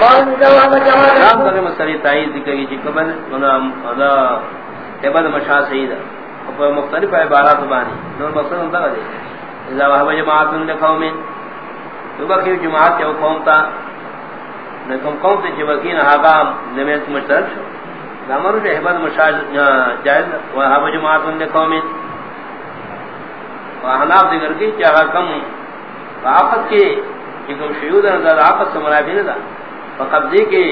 نام کرے مسئلہ تائید ذکر کی قبل ادا تبد مشا سید اور مختلف عبارات بانی نور مقصد ہوتا ہے اذا وهب جماعت من قوم تو بقی جماعت جو قوم تا نکم قوم تے جوکین حقام نمیت مشترک شو. نامر جو حبد مشا جائز وهب جماعت من قوم وحناف ذکر کی چاہا کم آفت کے کم شیود نظر آفت سے منافی نظر فقبضی کی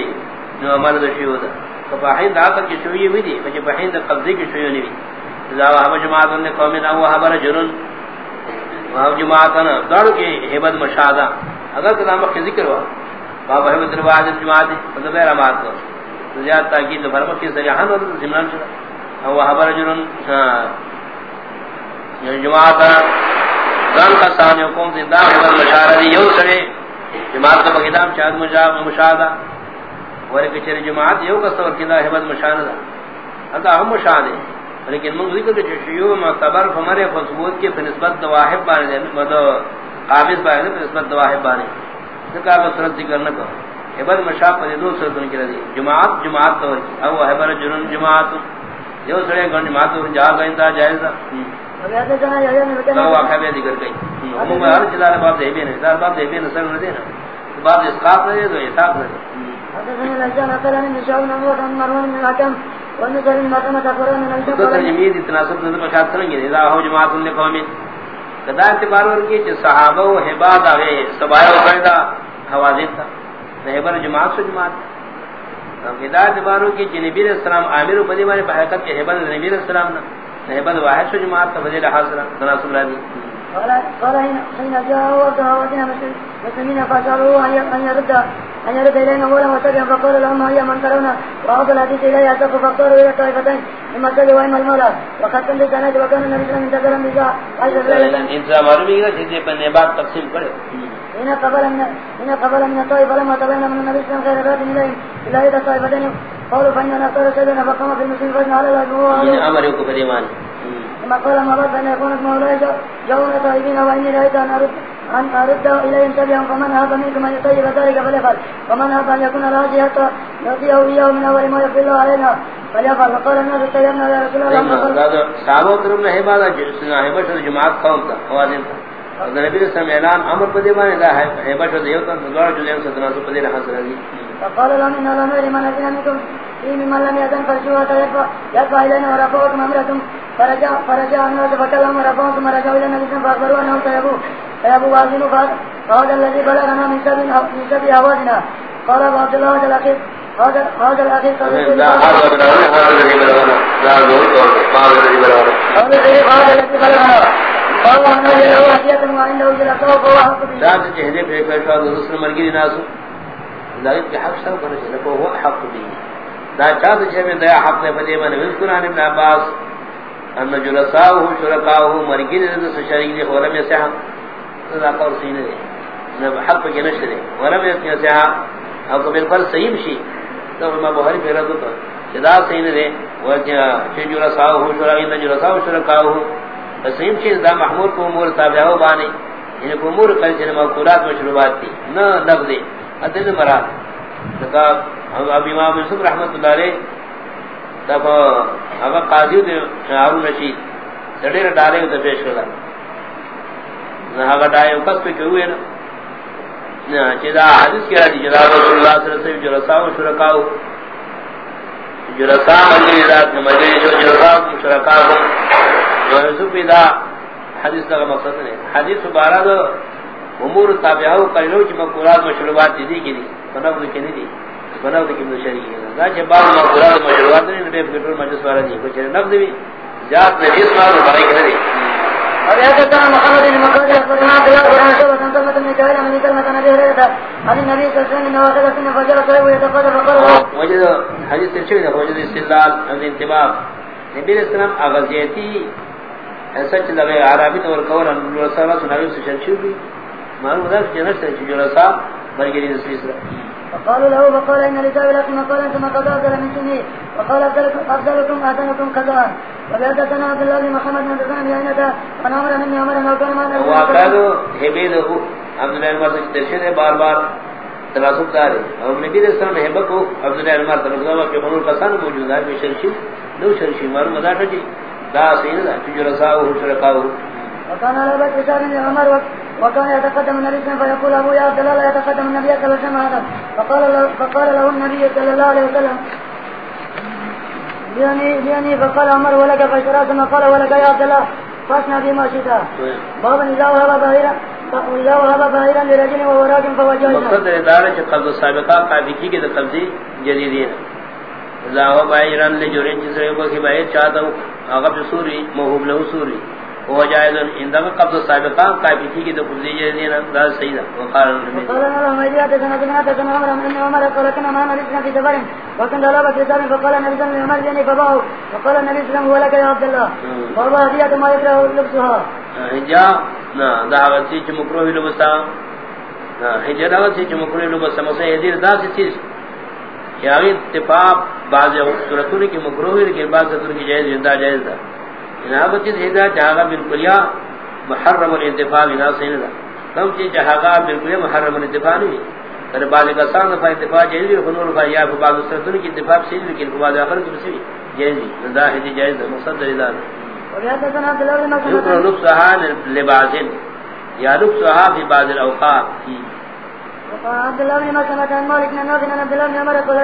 جو عمل دا شیو دا فبحین دا آقا کی شوئی ہوئی دی فجی بحین دا قبضی کی شوئی ہوئی دی اذا وحب جماعتن نے قومین او وحب رجلن. وحب جماعتن دارو کی حبد مشاہدہ اگر کلام کی ذکر ہوا بابا حبد رواحد جماعت فضل بیر امات کو زیاد تاکید دا فرمت کی سریحان ورد زمنان شد او وحب رجلن جماعتن دان قصانی حکوم زندہ حبد مشاہدہ دی، یو سرے جماعت کا بغدام چاہد مشاہدہ۔ ورکی چر جماعت یو کا سور کدا حبد مشاہدہ۔ اگر ہم مشاہدے لیکن من ذکر کہ شیوع معتبر فمر فثبوت کے نسبت دواہب بانے دے، مدو قابض بانے دے نسبت دواہب بانے۔ ذکر کا بسرت ذکر نہ کرو۔ حبد مشاہ پر دو سرتن کی رضی جماعت جماعت طور کی او حبر جنون جماعت۔ یو سڑے گن جماعت جا گئیں دا جائز دا واقعہ ذکر گئی ہر باب دے باب دے نہ دینا باب اسقاط نہ دے تو نہ دے تناسب نظر اذا ہو جماعت اعتبار صحابہ و و تھا جماعت اعتبار السلام کے السلام رہبر واحد سے جماعت کا فضیلہ حاصل تناسب راضی قال حين جاء وقت هواتنا مسلمين فسألوه أن يرد أن يرد إلينا أولا وسبيا فقال لهم هيا من ترون وأعطى الحديث إليه أسف فاختاروا إلى الطائفتين إما السبي وإما المولى وقد كنت سنة وكان النبي صلى الله عليه وسلم بجاء انسان معلوم ہے کہ جیسے پنے بعد تقسیم کرے۔ هنا قبل من هنا قبل من الطائفة لما تبين من النبي صلى الله عليه وسلم خير رات إليه إلا إذا الطائفتين قالوا فإننا نختار سيدنا فقام في المسلم فإن على الله من أمر يوكو فديمان ثم قال ما بعد أن يكون اسمه لا جون طيبين وإني رأيت أن أرد أن أرد إليهم تبعا فمن هذا منكم أن يطيب ذلك فليفعل. ومن هذا أن يكون راجي حتى نعطيه إياه من أول ما يغفر الله علينا فليفعل. فقال الناس استيرنا يا رسول الله. صحابة کرم نے ہمارا ہمشہ جماعت قوم تھا خوازن تھا نبی اللہ علیہ وسلم اعلان امر پدی مانے دا ہے ہمشہ دیوتا دوار جلیم ستنا سو پدی حاصل ہے فقال لهم إن الله من أذن منكم في ممن لم يأذن فالشوهة يدفع إلينا ورفعكم أمركم فرجع فرجع الناس فكلهم ورفعهم ثم رجعوا إلى النبي فأخبروا أنهم سيبوا سيبوا وازنوا فهذا الذي بلغنا من سبي من سبي أوازنا قال أبو عبد الله هذا الأخير هذا هذا الأخير لا هذا الذي بلغنا لا هذا الذي بلغنا هذا الذي بلغنا قال أنا له هدية وعنده جلسه فهو حق به لا تجهدي في فشوى الرسل مرقين ناسو ذلك حق سر کرے کہ وہ حق دی. دا چاہت چھ میں دیا حق نے بدے من ذکران ابن عباس. ان جلساؤه، شرکاؤه مرگین رضا سشریک دی خورم یا سحا دا قول سینے دے نب حق کی نشر دے ورم یا سحا او تو بالفر صحیح بشی تو ما بہری پیرا دو تو چدا سینے دے چھ جلساؤه شرکاؤه ان جلساؤه، شرکاؤه. صحیح چیز دا محمول کو امور تابعہ بانے یعنی کو امور قرچ یعنی مقولات مشروبات تھی نہ لفظ ادل مراد تکا ابو امام یوسف رحمت اللہ علیہ تب اب قاضی دے ہارون رشید سڑے ڈالے تے پیش کلا نہ ہا ڈائے کس پہ کیوں ہے نا؟ چدا حدیث کیا دی جناب رسول اللہ صلی اللہ علیہ وسلم جو رساو شرکاو. جو رسا مجلی ذات مجلی جو جو رساو شرکاو. جو یوسف دا حدیث کا مقصد ہے حدیث بارہ دو امور تابعہ کرنو چ مقولات مشروبات دی کی دی بناو دی. کی دی بناو دی کی شریع ہے دا چ بعض مقولات مشروبات نے نے فکر مجلس والا دی. کچھ نفس بھی ذات نے اس بار بڑے کرے اور یہ کہتا ہے محمد بن مقدس فتنا بلا قران سے وسن تو میں رہا میں کلمہ نبی ہے تھا. ابھی نبی صلی اللہ علیہ وسلم نے واقعہ سے فجر سے وہ تفضل فقر وجد حدیث سے چھ وجد استدلال انتباہ۔ نبی علیہ السلام اغزیتی ایسا چلا گیا عربی طور قول ان رسول اللہ صلی اللہ علیہ وسلم سے چھ معلوم ہے کہ جنت سے جو رسا برگری نسبی سرا فقال له وقال ان لجاب لك مقالا ثم قضى افضل من سنه وقال افضلكم احسنكم كذا وبيدتنا عبد الله محمد بن زكان بيانته ونامر مني امر انه كان ما وقالوا هبيده عبد الله بن مسعود ترشد بار بار تناسب دار ہے۔ اور نبی علیہ السلام ہے بکو عبد الله عمر تناسب کہ بنو کسان موجود ہے کہ شرشی دو شرشی مار مدا ٹھٹی دا سین دا جو رسا ہو شرکا ہو على بيت شارن عمر وكان يتقدم النبي صلى الله عليه وسلم فيقول ابو يا عبد الله يتقدم النبي صلى الله عليه وسلم فقال له فقال له النبي صلى الله عليه وسلم، ليني ليني فقال عمر، ولك فشرا ثم قال ولك يا عبد الله فاشنا بما شئت. بابا اذا وهب باهرا اذا وهب باهرا لرجل وهو راكب فوجهه مقصد ادارہ قبض سابقہ قابلی کی قبضی جدیدی ہے. لاہو باہرا لجورین جس رہے کو کہ باہر چاہتا ہوں اغب سوری محوب له سوری. هو جائز ان ذا قبض سابقہ قابل کی تو قبضی یہ نہیں نا دا صحیح ہے۔ وقال النبي قال انا ما جاءت سنه سنه سنه عمر من عمر قال كنا ما نريد في سفر وكان لا بد يسال فقال النبي صلى الله عليه وسلم فباو فقال النبي صلى الله عليه وسلم ولك يا عبد الله. بابا هديه ما يكره لبسها. ہجا نا سے مکروہ لبسا نا مکروہ لبسا مسے دا چیز کہ اگے اتفاق بعض صورتوں کی مکروہ ہے کہ بعض صورتوں کی جائز زندہ جائز ہے جناب چیز ہدا جہاں بالکل یا محرم الانتفاع بنا سین دا کم چیز جہاں بالکل محرم الانتفاع نہیں پر بعض کا سان اتفاع جائز ہے خنور کا یا بعض صورتوں کی اتفاق سے لیکن بعض اخر کی بسی جائز ہے دا ہے جائز ہے مقصد دلیل يكره لبسها لباس يا لبسها في بعض الأوقات عبد الله بن مسلمة عن مالك بن نافع عن عبد الله بن عمر قال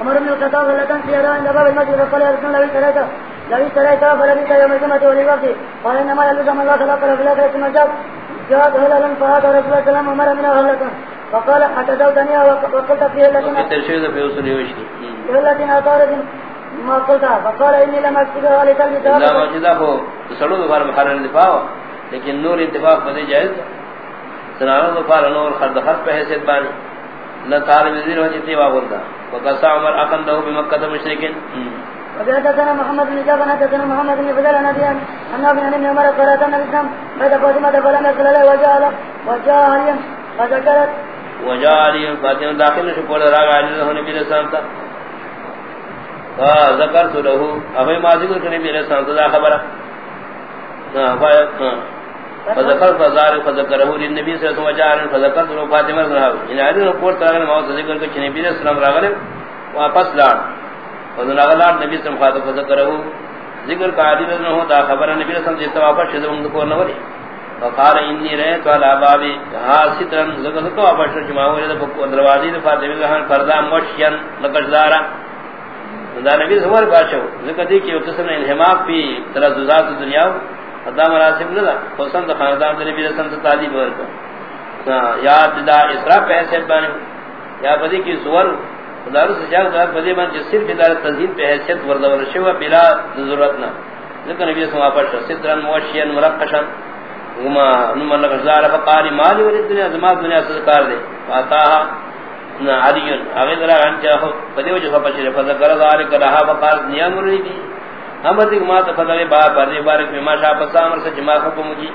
عمر بن الخطاب لتن سيرا عند باب المسجد فقال يا رسول الله لو اشتريت فلبث يوم الجمعة ولوقت قال انما يلزم الله له في الاخرة ثم جاء جاءت هلالا فهات رسول الله عليه وسلم منها هلة فقال زودني وقلت فيه التي اعطارت ما قلت فقال اني لم اكتبها لتلبس لا مسجد هو سلو بخار محرم الدفاع لیکن نور اتفاق بدے جائز۔ سنانو دفار نور خرد خرد پہ حیثیت بانی۔ لا طالب ذیر وجہ تیوا بولتا۔ وقصا عمر اقن دہو بمکہ مشرکین وبيحدثنا محمد بن جابر حدثنا محمد بن فضل عن ابي عن ابي بن عمر قال اتى الاسلام بيت فاطمه فلم يدخل عليه وجاء وجاء علي فذكرت وجاء علي فاطمه داخل شكور راغ علي له نبي صلى الله عليه وسلم ذکرت له ابھی ما ذکر کرنے بھی رسان تو خبر. فذكر فزار فذكره للنبي صلى الله عليه وسلم فذكرت له فاطمه رضي الله عنها ان هذه رپورٹ کرنے ما ذکر کہ نبی صلی اللہ علیہ وسلم یعنی راغلے واپس لاڑ. وذن اغلار نبی صلی اللہ علیہ وسلم فذكره. ذکر کا عادی نہ ہو، دا خبر نبی صلی اللہ علیہ وسلم واپس شد ان کو نہ وری فقال اني رأيت على بابي حاسطا ذکر تو واپس جمع ہوئے دروازے فاطمہ کا پردہ مشین لگزارا دا نبی سمر باشو ذکر دی کہ قسم انحماق بھی تلذذات دنیا ادا مراسم نہ پسند خاندان دا نبی رسول سے تعلیم ورکو. ہاں، یا دا اسراف پیسے بنے یا بدی کی سور دار سے جاگ دا بدی جس صرف ادارہ تنظیم پہ حیثیت وردور شوا بلا ضرورت نہ ذکر نبی سما پر سترن موشین، مرقشن. وما نمن لغزار فقال مال ولد دنیا زمان دنیا سے کار دے فاتاها علی. اگر ذرا ان چاہو پدی وجہ سے پچھے فذکر ذلک لها وقال نیا مرید ہم دیکھ ما تفضل با پر بارک میں ما شاء پسامر سے جما حکم کی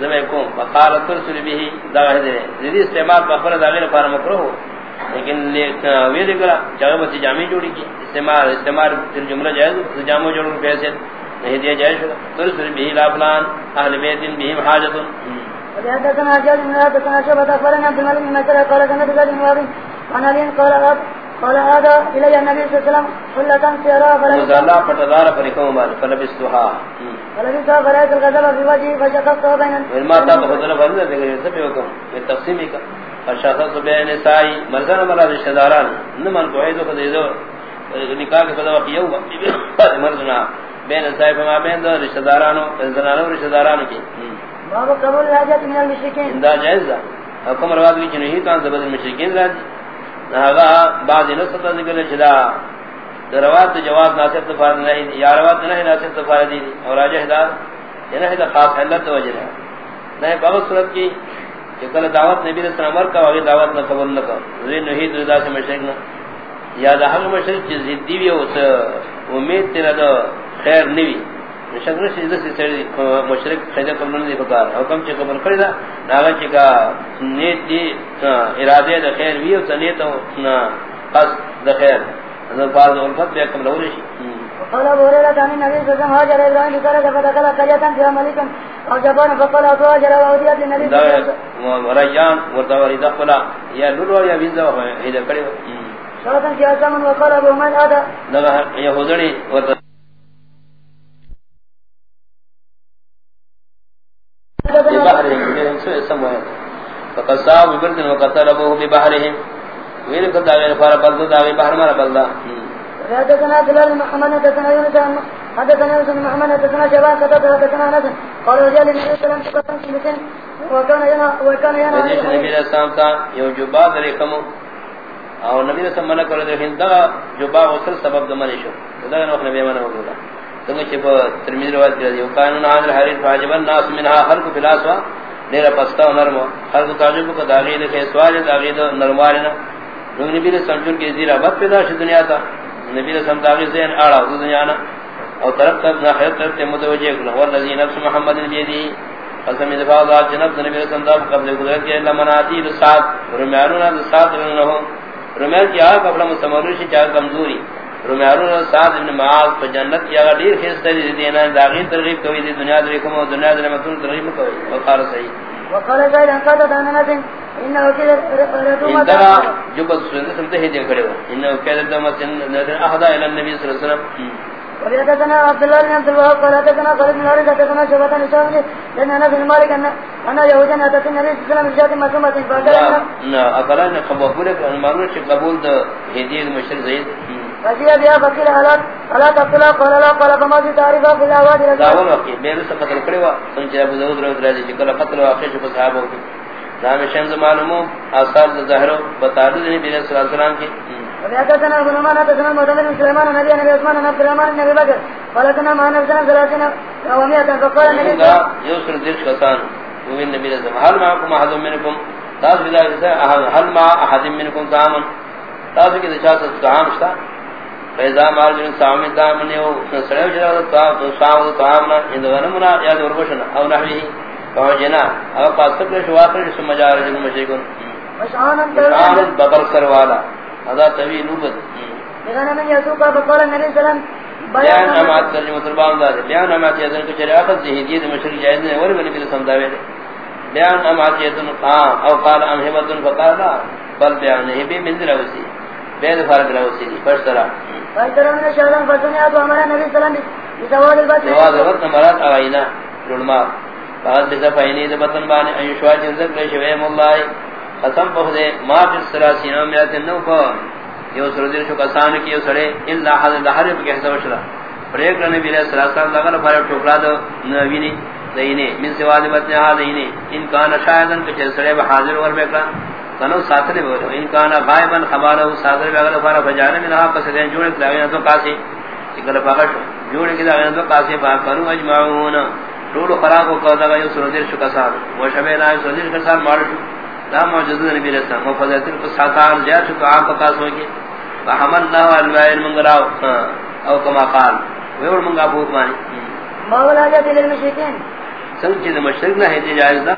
زمے کو وقال ترسل به ظاہر ہے دے ذی استعمال بخبر داغیر فار مکرو لیکن وی دیکھا جگہ بچ جامع جوڑی کی۔ استعمال استعمال جملہ جائز جامع جوڑ پیسے نہیں دیا جائز ترسل به لا فلان اہل بیت بهم حاجت بن حدثنا شعبة أخبرنا عبد الملك بن مسألة قال كان بذلك موابين عن علي قال أب قال هذا إلي النبي صلى الله عليه وسلم قلة سيرا فلبسها الله فتدار فريقهم مال فلبستها فلبسها فرأيت الغزل في وجهي فشخصت بين ما تاب خدنا فرنا ذكر سبي وكم بالتقسيم کا۔ فشخص بين نسائی مرزان مراد رشتہ داران نمن کو ایدو خدیدو نکاح کے فضا وقت یوم مرزنا. بین نسائی فما بین دو رشتہ دارانو زنانو رشتہ دارانو کی باب قبول الحاجات من المشركين دا جائز دا. حکم رواد بھی چنہی کان زبد المشرکین را دی ناغا بعض نصف ذکر چدا. رواد دا جواب ناصر تفارد نہیں یا رواد نہ ناصر تفارد دی اور راجہ دار یہ دا خاص حلت دا. وجہ ہے نہ بہت صورت کی. کہ کل دعوت نبی صلی اللہ علیہ وسلم کا وغی دعوت نہ قبول نہ کر ذی نہیں دا سے مشرک نہ یا دا حق مشرک چیز زدی بھی اس امید تیرا دا خیر نوی شکر سے جس سے مشرک خیدہ قبل نہیں فکار حکم چ قبل کړی دا ناغه چې کا نیت دی اراده د خیر وی او نیت او خاص د خیر. نو فرض الفت به قبل ورشي قال ابو هريره عن النبي صلى الله عليه وسلم هاجر الى ابراهيم قال فدخل قريه فيها ملك او جبان فقال اتوا جرى وديت النبي دا وريان ورتوري دخلا يا لولو يا بينزا هيدا کړي شرطا في اسامن وقال ابو عمر هذا ببحرهم سوء سموه فقد صاحب ببرد وقتل ابوه ببحرهم وين قد داغي فار بلد داغي بحر مر بلد حدثنا بلال محمد حدثنا يونس حدثنا يونس محمد حدثنا شباب حدثنا انس قال رجال النبي صلى الله عليه وسلم وكان ينا وكان ينا حدیث نبی علیہ السلام تا یو جبا درے کمو. او نبی علیہ السلام منع کرے دے دا جبا غسل سبب دمنے شو. دا نو نبی منع ہوگا څنګه چې په ترمذی روایت کې یو قانون حاضر حریف واجب الناس منها خلق فلاسوا ډیر پستا او نرم خلق تعجب کو داغی دے سوال داغی دے نرموالنا نبی علیہ السلام کے زیرا بد پیدا دنیا تا نبی علیہ السلام داغی ذہن اڑا دنیا نا او طرف طرف نہ خیر طرف تے متوجہ کلا والذی نفس محمد بیدی قسم دفاع ذات جنب نبی علیہ السلام قبل قدرت کے اللہ لمناتی رسات رمیانونا رسات رنہم رمیان کی آگ قبل مستمروشی چاہ کمزوری رمیارون سعد ابن معاذ پا جنت کی آگا دیر خیستا دی دینا داغین ترغیب کوئی دی دنیا دریکم و دنیا دریمتون ترغیب کوئی وقال صحیح. وقال زید انقاطت عن نسن انہو کی رتومت اندرا جبت سنت سمتے ہی دیکھ کھڑے ہو انہو کی رتومت احدا الى النبی صلی اللہ علیہ وسلم. وحدثنا عبد الله بن عبد الوهاب قال حدثنا خالد بن حدثنا شعبة بن هشام لأن أنس بن مالك أن أن يهودا أتت النبي صلى الله عليه وسلم بشاة مسومة فقال نا اقلا نے قبول معلوم ہے قبول دا ہدیہ مشر فجاء بها فقيل ألا ألا تقتلا قال لا قال فما في تعرفها في الأواد داول وقت میرے سے قتل کرے وا سنجے ابو داؤد رضی اللہ عنہ کہ قتل جو صحابہ کو نام شمس معلومو آثار ظاہر بتا دے نبی صلی اللہ علیہ وسلم کی وحدثنا ابن عمان حدثنا معتمر بن سليمان نبي نبي عثمان بن عبد الرحمن بن ابي بكر قالتنا ما نفسنا ثلاثين ومئة فقال النبي يوسر ديش كسان ومن النبي صلى الله عليه وسلم هل معكم احد منكم؟ تاس بلا هل مع احد منكم طعام تاس کی دشاس طعام شتا فیضا مارجن سامن دامن یو سڑے جرا تا تو ساو طعامنا ان غنمنا یا وربشنا او نحوی فوجنا او قاصد شو اخر ثم جار جن مشیکن مشعانا بقر سر والا ادا طویل نوبت بیان امات ترجمہ تربان دار بیان امات یذن کو چرے اخذ ذہیدیت مشرک جائز نے بنی بل سمداوے بیان امات یذن قام او قال ام ہمت فقال بل بیان ہے بھی من روسی بید فرق روسی فرشترا فاجر من فسمع ابو النبي صلى الله عليه وسلم بسواد البطن سواد البطن مرات ان شواج ذکر شویم قسم بہدے ما فی السلاسین یو شو کسان سڑے الا کہتا وشلا پریک نبی علیہ السلام لگا پھر ٹکڑا دو دینے من سواد بطن ہا دینے ان کان شاہدن کہ سڑے حاضر ور کنو ساتھنے بولو ان کان غائبا خبارہ ساتھنے بیگل فارا فجانے منہا پس دین جوڑے کلاوینا تو قاسی چکل پاکش جوڑے کلاوینا تو قاسی فاکنو اجمعون۔ طول خراق کو کہتا گا یو سر دیر شو کسان۔ و شبیل آئے سر دیر کسان مارشو دا معجزہ نبی علیہ السلام مفضلت کو ساتان شو کہ آپ پاس ہوگی فحمل اللہ والوائر منگراو او کما قال۔ ویور منگا بھوک مانی۔ ما ولا جاتی للمشرکین سنگ چیز مشرک نہ ہے جائز نہ۔